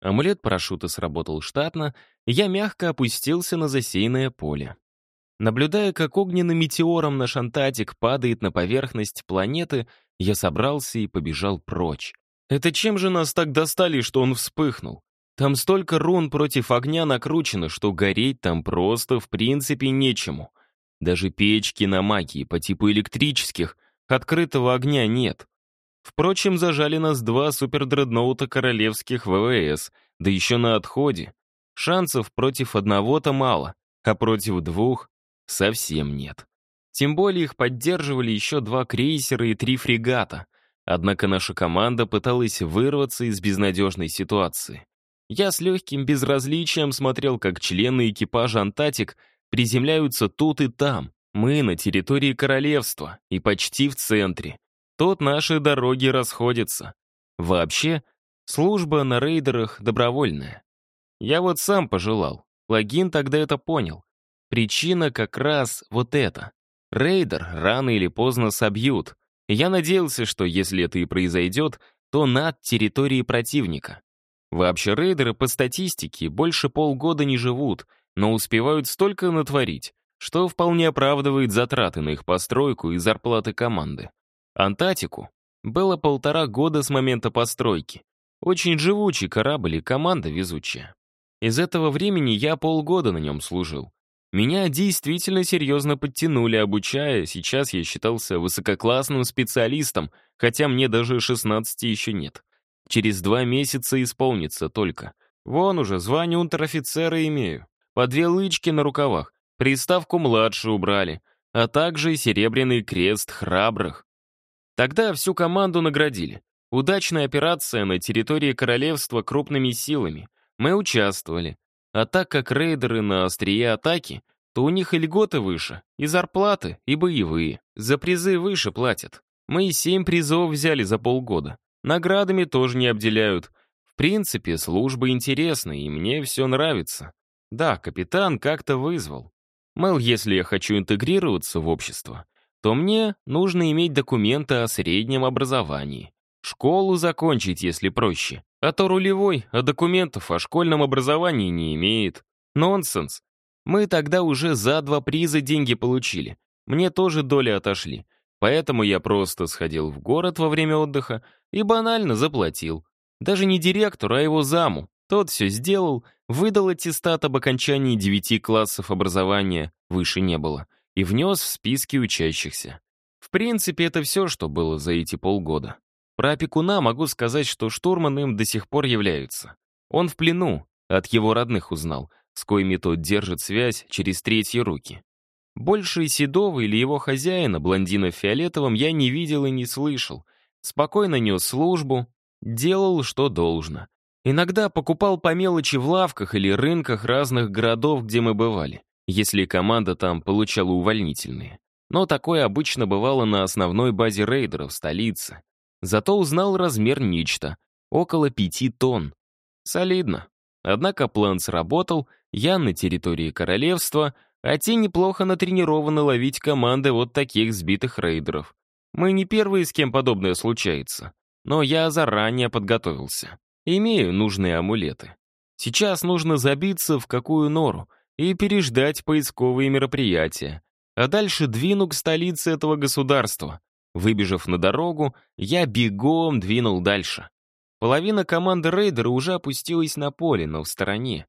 Амулет парашюта сработал штатно, я мягко опустился на засеянное поле. Наблюдая, как огненным метеором наш Антатик падает на поверхность планеты, я собрался и побежал прочь. Это чем же нас так достали, что он вспыхнул? Там столько рун против огня накручено, что гореть там просто в принципе нечему. Даже печки на магии по типу электрических открытого огня нет. Впрочем, зажали нас два супердредноута королевских ВВС, да еще на отходе. Шансов против одного-то мало, а против двух совсем нет. Тем более их поддерживали еще два крейсера и три фрегата. Однако наша команда пыталась вырваться из безнадежной ситуации. Я с легким безразличием смотрел, как члены экипажа «Антатик» приземляются тут и там. Мы на территории королевства и почти в центре. Тут наши дороги расходятся. Вообще, служба на рейдерах добровольная. Я вот сам пожелал. Логин тогда это понял. Причина как раз вот эта. Рейдер рано или поздно собьют. я надеялся, что если это и произойдет, то над территорией противника. Вообще рейдеры по статистике больше полгода не живут, но успевают столько натворить, что вполне оправдывает затраты на их постройку и зарплаты команды. Антатику было полтора года с момента постройки. Очень живучий корабль и команда везучая. Из этого времени я полгода на нем служил. Меня действительно серьезно подтянули, обучая, сейчас я считался высококлассным специалистом, хотя мне даже 16 еще нет. Через два месяца исполнится только. Вон уже, звание унтер-офицера имею. По две лычки на рукавах, приставку «младший» убрали, а также серебряный крест храбрых. Тогда всю команду наградили. Удачная операция на территории королевства крупными силами. Мы участвовали. А так как рейдеры на острие атаки, то у них и льготы выше, и зарплаты, и боевые. За призы выше платят. Мы и семь призов взяли за полгода. Наградами тоже не обделяют. В принципе, служба интересная, и мне все нравится. Да, капитан как-то вызвал. Мол, если я хочу интегрироваться в общество, то мне нужно иметь документы о среднем образовании. Школу закончить, если проще. А то рулевой, а документов о школьном образовании не имеет. Нонсенс. Мы тогда уже за два приза деньги получили. Мне тоже доли отошли. Поэтому я просто сходил в город во время отдыха и банально заплатил. Даже не директору, а его заму. Тот все сделал, выдал аттестат об окончании девяти классов образования, выше не было, и внес в списки учащихся. В принципе, это все, что было за эти полгода. Про опекуна могу сказать, что штурман им до сих пор является. Он в плену, от его родных узнал, с коими тот держит связь через третьи руки. Больше Седова или его хозяина, блондина в фиолетовом, я не видел и не слышал. Спокойно нес службу, делал, что должно. Иногда покупал по мелочи в лавках или рынках разных городов, где мы бывали, если команда там получала увольнительные. Но такое обычно бывало на основной базе рейдеров в столице. Зато узнал размер нечто — около пяти тонн. Солидно. Однако план сработал, я на территории королевства, а те неплохо натренированы ловить команды вот таких сбитых рейдеров. Мы не первые, с кем подобное случается. Но я заранее подготовился. Имею нужные амулеты. Сейчас нужно забиться в какую нору и переждать поисковые мероприятия. А дальше двину к столице этого государства. Выбежав на дорогу, я бегом двинул дальше. Половина команды рейдера уже опустилась на поле, но в стороне.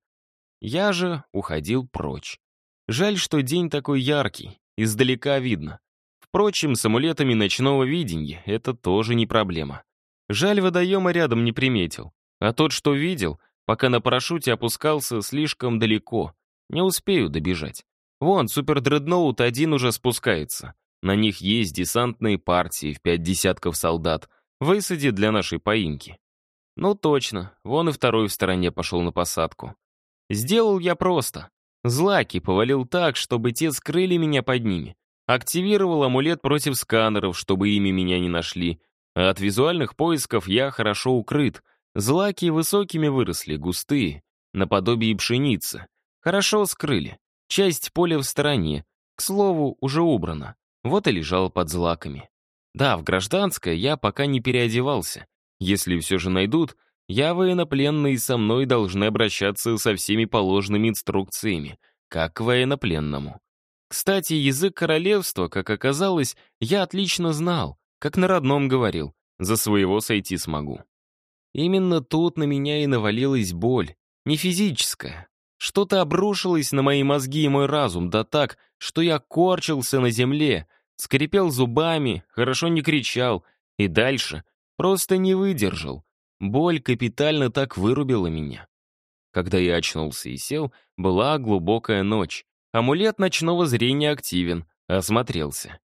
Я же уходил прочь. Жаль, что день такой яркий, издалека видно. Впрочем, с амулетами ночного видения это тоже не проблема. Жаль, водоема рядом не приметил. А тот, что видел, пока на парашюте опускался слишком далеко. Не успею добежать. Вон, супердредноут один уже спускается. На них есть десантные партии в пять десятков солдат. Высади для нашей поимки. Ну точно, вон и второй в стороне пошел на посадку. Сделал я просто. Злаки повалил так, чтобы те скрыли меня под ними. Активировал амулет против сканеров, чтобы ими меня не нашли. А от визуальных поисков я хорошо укрыт. Злаки высокими выросли, густые, наподобие пшеницы. Хорошо скрыли. Часть поля в стороне, к слову, уже убрана. Вот и лежал под злаками. Да, в гражданское я пока не переодевался. Если все же найдут, Я военнопленный, и со мной должны обращаться со всеми положенными инструкциями, как к военнопленному. Кстати, язык королевства, как оказалось, я отлично знал, как на родном говорил, за своего сойти смогу. Именно тут на меня и навалилась боль, не физическая. Что-то обрушилось на мои мозги и мой разум, да так, что я корчился на земле, скрипел зубами, хорошо не кричал, и дальше просто не выдержал. Боль капитально так вырубила меня. Когда я очнулся и сел, была глубокая ночь. Амулет ночного зрения активен, осмотрелся.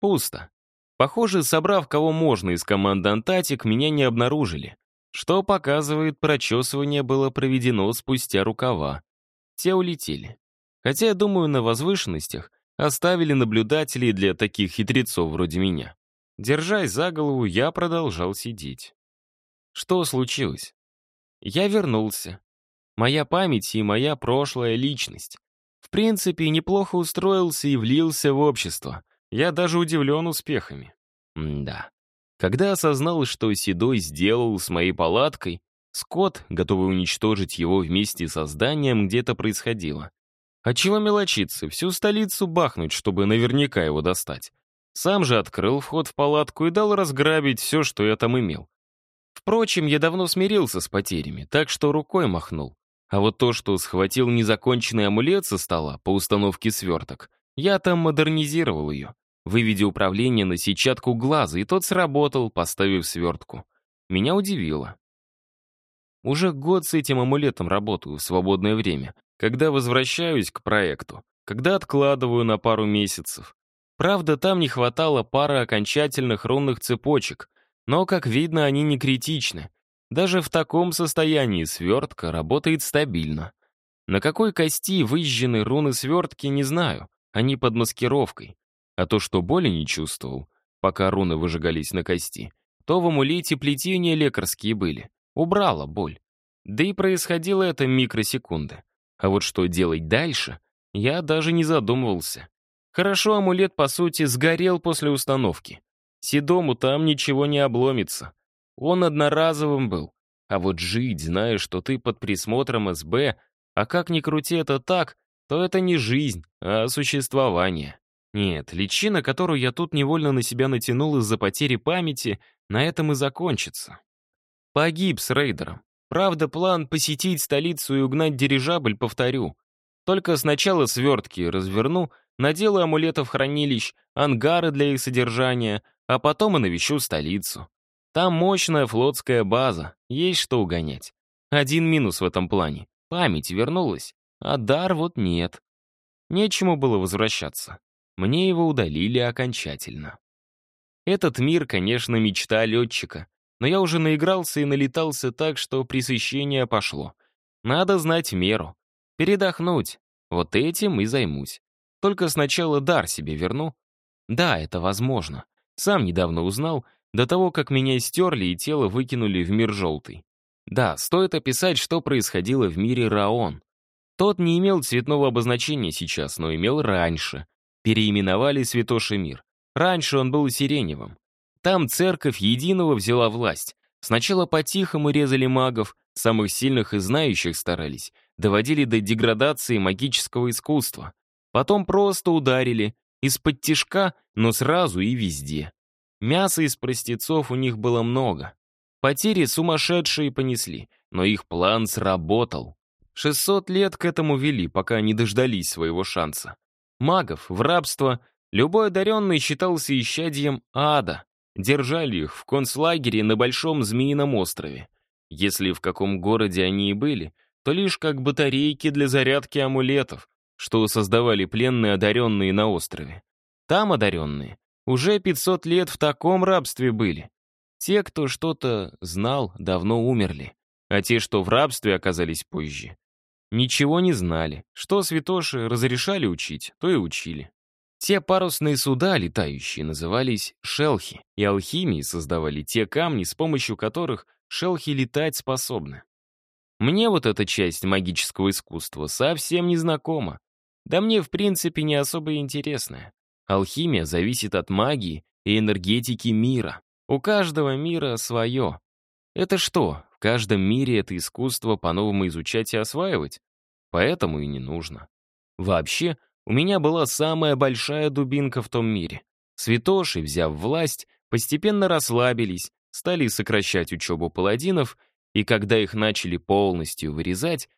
Пусто. Похоже, собрав кого можно из команды «Антатик», меня не обнаружили. Что показывает, прочесывание было проведено спустя рукава. Те улетели. Хотя, я думаю, на возвышенностях оставили наблюдателей для таких хитрецов вроде меня. Держась за голову, я продолжал сидеть. Что случилось? Я вернулся. Моя память и моя прошлая личность. В принципе, неплохо устроился и влился в общество. Я даже удивлен успехами. М да. Когда осознал, что Седой сделал с моей палаткой, Скотт, готовый уничтожить его вместе со зданием, где-то происходило. А чего мелочиться, всю столицу бахнуть, чтобы наверняка его достать. Сам же открыл вход в палатку и дал разграбить все, что я там имел. Впрочем, я давно смирился с потерями, так что рукой махнул. А вот то, что схватил незаконченный амулет со стола по установке сверток, я там модернизировал ее, выведя управление на сетчатку глаза, и тот сработал, поставив свертку. Меня удивило. Уже год с этим амулетом работаю в свободное время, когда возвращаюсь к проекту, когда откладываю на пару месяцев. Правда, там не хватало пары окончательных рунных цепочек, но, как видно, они не критичны. Даже в таком состоянии свертка работает стабильно. На какой кости выжжены руны свертки, не знаю. Они под маскировкой. А то, что боли не чувствовал, пока руны выжигались на кости, то в амулете плетения лекарские были. Убрала боль. Да и происходило это микросекунды. А вот что делать дальше, я даже не задумывался. Хорошо, амулет, по сути, сгорел после установки. Седому там ничего не обломится. Он одноразовым был. А вот жить, зная, что ты под присмотром СБ, а как ни крути это так, то это не жизнь, а существование. Нет, личина, которую я тут невольно на себя натянул из-за потери памяти, на этом и закончится. Погиб с рейдером. Правда, план посетить столицу и угнать дирижабль повторю. Только сначала свертки разверну, наделаю амулетов хранилищ, ангары для их содержания, а потом и навещу столицу. Там мощная флотская база, есть что угонять. Один минус в этом плане. Память вернулась, а дар вот нет. Нечему было возвращаться. Мне его удалили окончательно. Этот мир, конечно, мечта летчика, но я уже наигрался и налетался так, что пресыщение пошло. Надо знать меру. Передохнуть. Вот этим и займусь. Только сначала дар себе верну. Да, это возможно. Сам недавно узнал, до того, как меня стерли и тело выкинули в мир желтый. Да, стоит описать, что происходило в мире Раон. Тот не имел цветного обозначения сейчас, но имел раньше. Переименовали Святоший мир. Раньше он был сиреневым. Там церковь единого взяла власть. Сначала по-тихому резали магов, самых сильных и знающих старались, доводили до деградации магического искусства. Потом просто ударили, из-под тишка, но сразу и везде. Мяса из простецов у них было много. Потери сумасшедшие понесли, но их план сработал. 600 лет к этому вели, пока не дождались своего шанса. Магов в рабство любой одаренный считался исчадьем ада. Держали их в концлагере на Большом Змеином острове. Если в каком городе они и были, то лишь как батарейки для зарядки амулетов, что создавали пленные одаренные на острове. Там одаренные уже 500 лет в таком рабстве были. Те, кто что-то знал, давно умерли, а те, что в рабстве оказались позже, ничего не знали. Что святоши разрешали учить, то и учили. Те парусные суда, летающие, назывались шелхи, и алхимии создавали те камни, с помощью которых шелхи летать способны. Мне вот эта часть магического искусства совсем не знакома. Да мне, в принципе, не особо интересная. Алхимия зависит от магии и энергетики мира. У каждого мира свое. Это что, каждом мире это искусство по-новому изучать и осваивать. Поэтому и не нужно. Вообще, у меня была самая большая дубинка в том мире. Святоши, взяв власть, постепенно расслабились, стали сокращать учебу паладинов, и когда их начали полностью вырезать,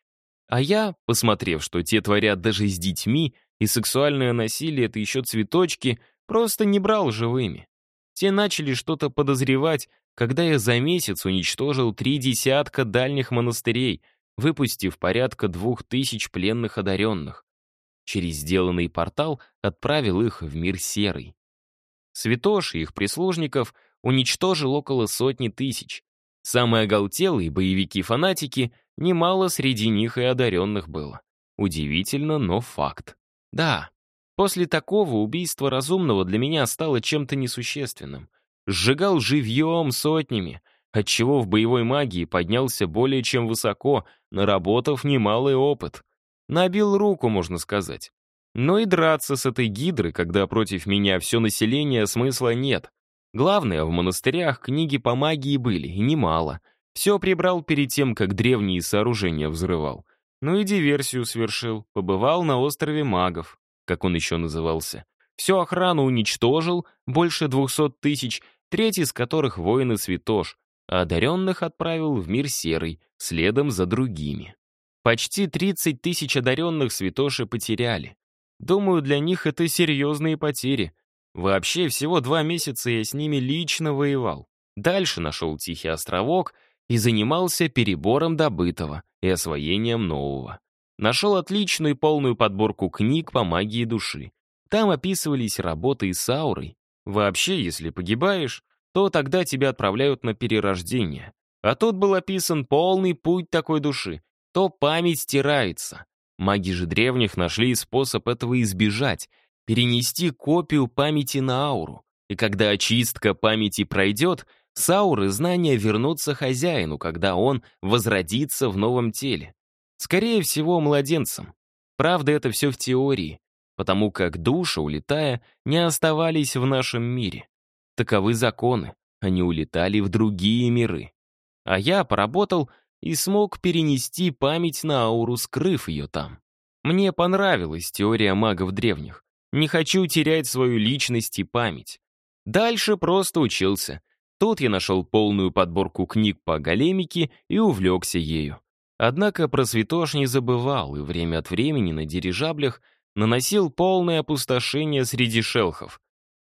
а я, посмотрев, что те творят даже с детьми, и сексуальное насилие — это еще цветочки, просто не брал живыми. Те начали что-то подозревать, когда я за месяц уничтожил три десятка дальних монастырей, выпустив порядка двух тысяч пленных одаренных. Через сделанный портал отправил их в мир серый. Святош и их прислужников уничтожил около сотни тысяч. Самые оголтелые боевики-фанатики, немало среди них и одаренных было. Удивительно, но факт. Да, после такого убийство разумного для меня стало чем-то несущественным. Сжигал живьем сотнями, отчего в боевой магии поднялся более чем высоко, наработав немалый опыт. Набил руку, можно сказать. Но и драться с этой гидрой, когда против меня все население, смысла нет. Главное, в монастырях книги по магии были, и немало. Все прибрал перед тем, как древние сооружения взрывал. Ну и диверсию совершил, побывал на острове магов, как он еще назывался. Всю охрану уничтожил, больше двухсот тысяч, треть из которых воины святош, а одаренных отправил в мир серый, следом за другими. Почти 30 тысяч одаренных святоши потеряли. Думаю, для них это серьезные потери. Вообще, всего два месяца я с ними лично воевал. Дальше нашел Тихий островок и занимался перебором добытого и освоением нового. Нашел отличную полную подборку книг по магии души. Там описывались работы с аурой. Вообще, если погибаешь, то тогда тебя отправляют на перерождение. А тут был описан полный путь такой души, то память стирается. Маги же древних нашли способ этого избежать, перенести копию памяти на ауру. И когда очистка памяти пройдет, с ауры знания вернутся хозяину, когда он возродится в новом теле. Скорее всего, младенцем. Правда, это все в теории, потому как души, улетая, не оставались в нашем мире. Таковы законы, они улетали в другие миры. А я поработал и смог перенести память на ауру, скрыв ее там. Мне понравилась теория магов древних. Не хочу терять свою личность и память. Дальше просто учился. Тут я нашел полную подборку книг по големике и увлекся ею. Однако про святош не забывал и время от времени на дирижаблях наносил полное опустошение среди шелхов,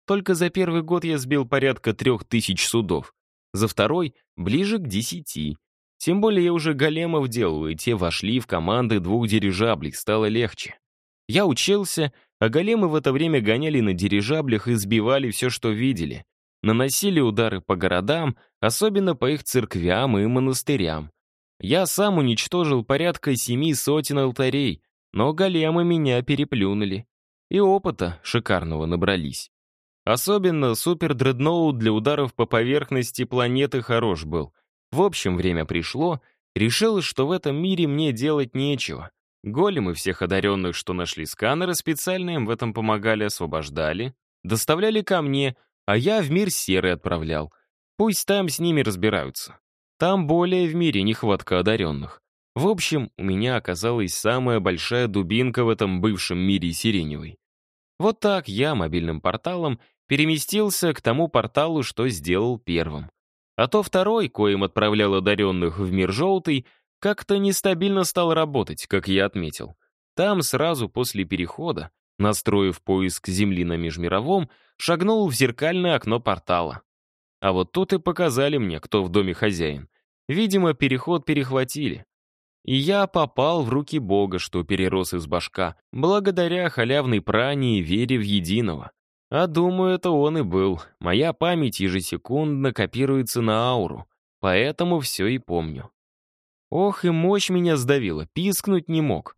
только за первый год я сбил порядка трех тысяч судов. За второй — ближе к десяти. Тем более я уже големов делал, и те вошли в команды двух дирижаблей, стало легче. Я учился, а големы в это время гоняли на дирижаблях и сбивали все, что видели. Наносили удары по городам, особенно по их церквям и монастырям. Я сам уничтожил порядка семи сотен алтарей, но големы меня переплюнули. И опыта шикарного набрались. Особенно супер-дредноут для ударов по поверхности планеты хорош был. В общем, время пришло, решил, что в этом мире мне делать нечего. Големы всех одаренных, что нашли сканеры, специально им в этом помогали, освобождали, доставляли ко мне, а я в мир серый отправлял. Пусть там с ними разбираются. Там более в мире нехватка одаренных. В общем, у меня оказалась самая большая дубинка в этом бывшем мире сиреневой. Вот так я мобильным порталом переместился к тому порталу, что сделал первым. А то второй, коим отправлял одаренных в мир желтый, как-то нестабильно стал работать, как я отметил. Там сразу после перехода, настроив поиск Земли на межмировом, шагнул в зеркальное окно портала. А вот тут и показали мне, кто в доме хозяин. Видимо, переход перехватили. И я попал в руки Бога, что перерос из башка, благодаря халявной пране и вере в единого. А думаю, это он и был. Моя память ежесекундно копируется на ауру, поэтому все и помню. Ох, и мощь меня сдавила, пискнуть не мог.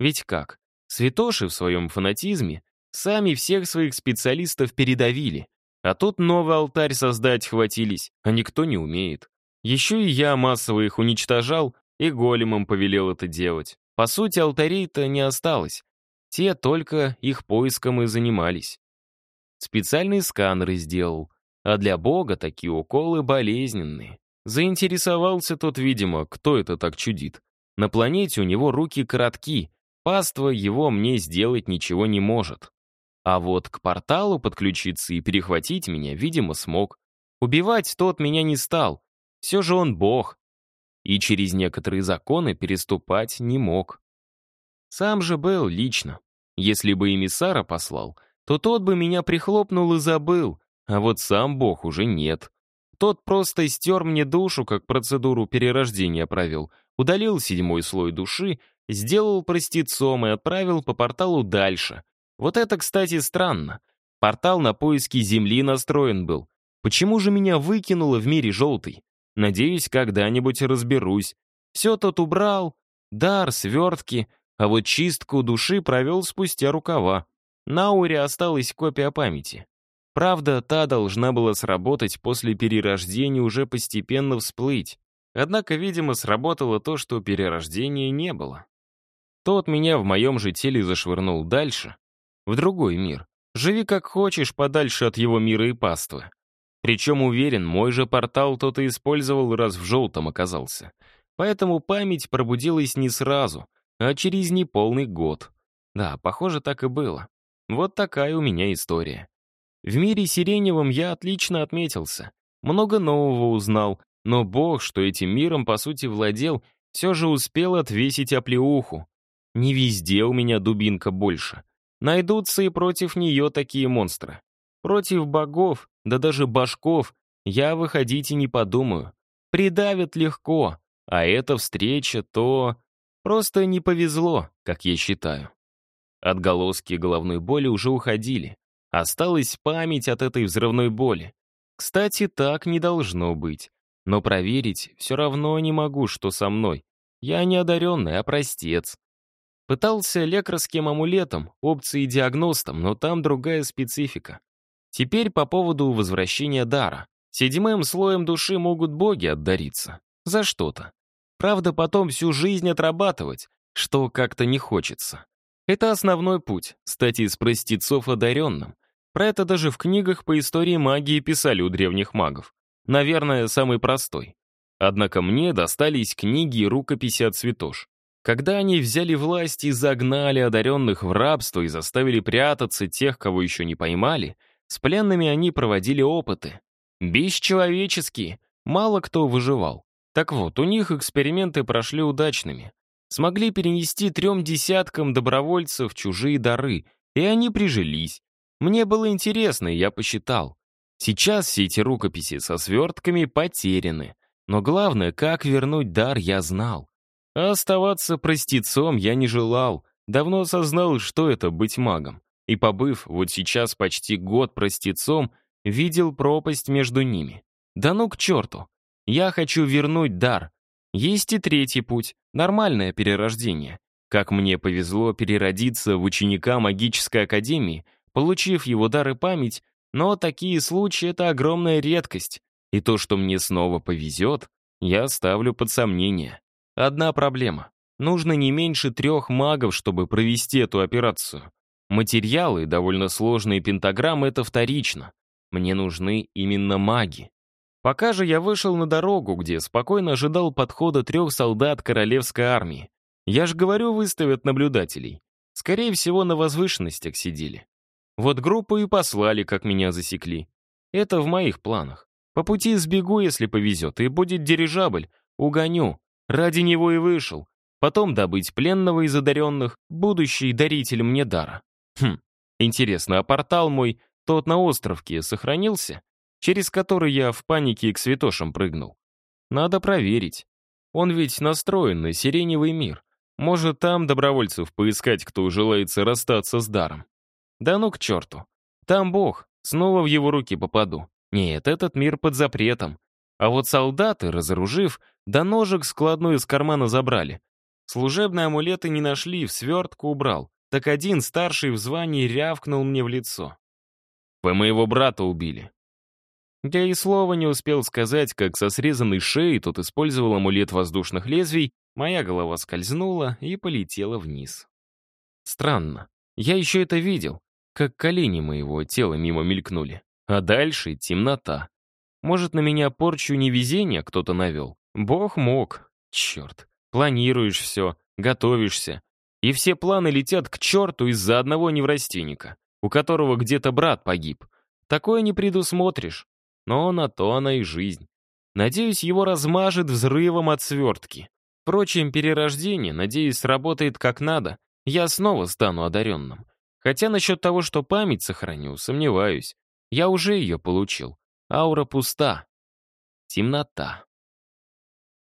Ведь как? Святоши в своем фанатизме сами всех своих специалистов передавили, а тут новый алтарь создать хватились, а никто не умеет. Еще и я массово их уничтожал и големам повелел это делать. По сути, алтарей-то не осталось. Те только их поиском и занимались. Специальные сканеры сделал. А для бога такие уколы болезненные. Заинтересовался тот, видимо, кто это так чудит. На планете у него руки коротки, паства его мне сделать ничего не может. А вот к порталу подключиться и перехватить меня, видимо, смог. Убивать тот меня не стал. Все же он бог. И через некоторые законы переступать не мог. Сам же был лично. Если бы эмиссара послал, то тот бы меня прихлопнул и забыл, а вот сам бог уже нет. Тот просто стер мне душу, как процедуру перерождения провел, удалил седьмой слой души, сделал простецом и отправил по порталу дальше. Вот это, кстати, странно. Портал на поиски Земли настроен был. Почему же меня выкинуло в мире желтый? Надеюсь, когда-нибудь разберусь. Все тот убрал, дар, свертки, а вот чистку души провел спустя рукава. На ауре осталась копия памяти. Правда, та должна была сработать после перерождения уже постепенно всплыть. Однако, видимо, сработало то, что перерождения не было. Тот меня в моем же теле зашвырнул дальше, в другой мир. Живи как хочешь, подальше от его мира и паствы. Причем, уверен, мой же портал тот и использовал, раз в желтом оказался. Поэтому память пробудилась не сразу, а через неполный год. Да, похоже, так и было. Вот такая у меня история. В мире сиреневом я отлично отметился. Много нового узнал, но бог, что этим миром, по сути, владел, все же успел отвесить оплеуху. Не везде у меня дубинка больше. Найдутся и против нее такие монстры. Против богов, да даже башков, я выходить и не подумаю. Придавят легко, а эта встреча то... Просто не повезло, как я считаю. Отголоски головной боли уже уходили. Осталась память от этой взрывной боли. Кстати, так не должно быть. Но проверить все равно не могу, что со мной. Я не одаренный, а простец. Пытался лекарским амулетом, опцией диагностом, но там другая специфика. Теперь по поводу возвращения дара. Седьмым слоем души могут боги отдариться. За что-то. Правда, потом всю жизнь отрабатывать, что как-то не хочется. Это основной путь, стать из простецов одаренным. Про это даже в книгах по истории магии писали у древних магов. Наверное, самый простой. Однако мне достались книги и рукописи от святош. Когда они взяли власть и загнали одаренных в рабство и заставили прятаться тех, кого еще не поймали, с пленными они проводили опыты. Бесчеловеческие, мало кто выживал. Так вот, у них эксперименты прошли удачными. Смогли перенести трем десяткам добровольцев чужие дары, и они прижились. Мне было интересно, я посчитал. Сейчас все эти рукописи со свертками потеряны. Но главное, как вернуть дар, я знал. А оставаться простецом я не желал. Давно осознал, что это быть магом. И побыв вот сейчас почти год простецом, видел пропасть между ними. Да ну к черту. Я хочу вернуть дар. Есть и третий путь — нормальное перерождение. Как мне повезло переродиться в ученика магической академии, получив его дар и память, но такие случаи — это огромная редкость, и то, что мне снова повезет, я ставлю под сомнение. Одна проблема. Нужно не меньше трех магов, чтобы провести эту операцию. Материалы, довольно сложные пентаграммы — это вторично. Мне нужны именно маги. Пока же я вышел на дорогу, где спокойно ожидал подхода трех солдат королевской армии. Я ж говорю, выставят наблюдателей. Скорее всего, на возвышенностях сидели. Вот группу и послали, как меня засекли. Это в моих планах. По пути сбегу, если повезет, и будет дирижабль. Угоню. Ради него и вышел. Потом добыть пленного из одаренных, будущий даритель мне дара. Хм, интересно, а портал мой, тот на островке, сохранился? Через который я в панике к святошам прыгнул. Надо проверить. Он ведь настроен на сиреневый мир. Может, там добровольцев поискать, кто желается расстаться с даром. Да ну к черту. Там бог, снова в его руки попаду. Нет, этот мир под запретом. А вот солдаты, разоружив, да ножик складной из кармана забрали. Служебные амулеты не нашли, в свертку убрал. Так один, старший в звании, рявкнул мне в лицо. «Вы моего брата убили». Я и слова не успел сказать, как со срезанной шеей тот использовал амулет воздушных лезвий, моя голова скользнула и полетела вниз. Странно. Я еще это видел как колени моего тела мимо мелькнули. А дальше темнота. Может, на меня порчу невезения кто-то навел? Бог мог. Черт. Планируешь все, готовишься. И все планы летят к черту из-за одного неврастенника, у которого где-то брат погиб. Такое не предусмотришь. Но на то она и жизнь. Надеюсь, его размажет взрывом от свертки. Впрочем, перерождение, надеюсь, сработает как надо. Я снова стану одаренным. Хотя насчет того, что память сохраню, сомневаюсь. Я уже ее получил. Аура пуста. Темнота.